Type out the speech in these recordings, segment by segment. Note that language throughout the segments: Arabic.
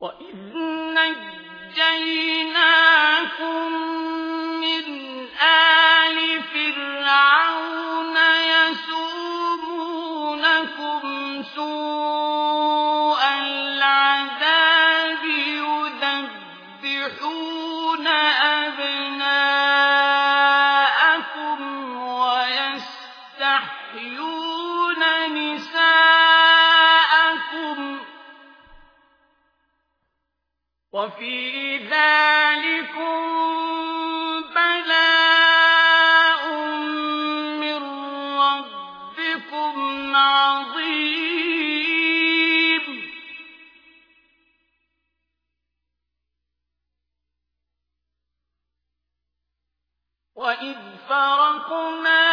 وإذ نجيناكم من آل فرعون يسومونكم سوء وفي ذلكم بلاء من ربكم عظيم. وإذ فرقنا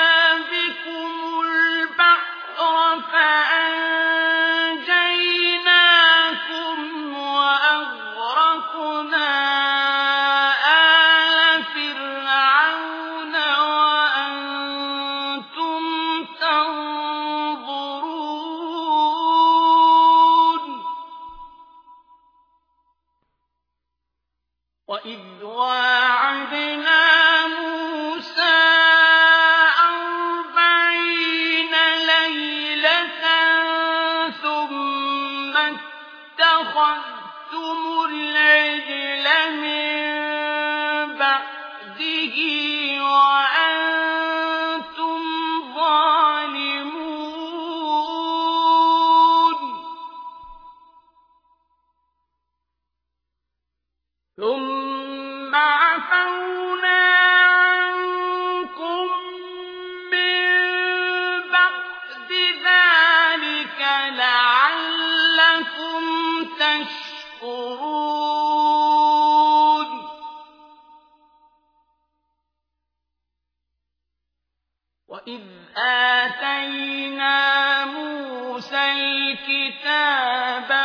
ثم عفونا عنكم من بعد ذلك لعلكم تشكرون. وإذ آتينا موسى الكتاب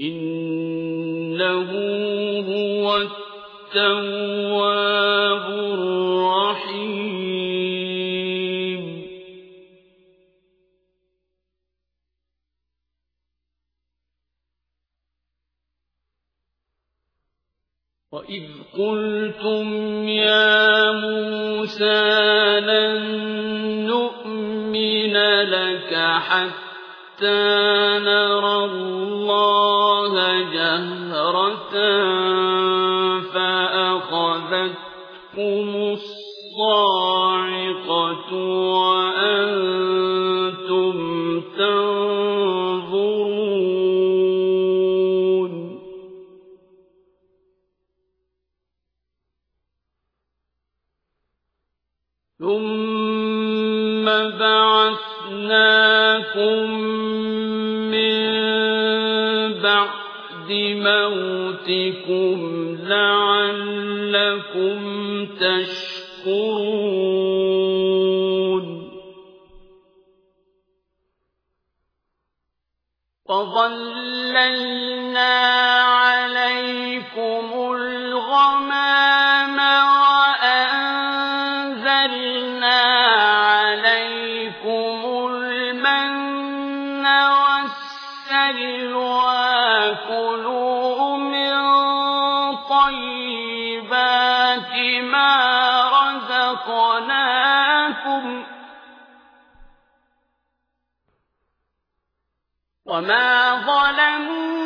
إنه هو التواب الرحيم. وإذ قلتم يا موسى لن نؤمن لك حتى نرى الله جهرة فأخذتكم الصاعقة وأنتم تنظرون ثم بعثناكم بعد موتكم لعلكم تشكرون. وظللنا رزقناكم وما ظلمونا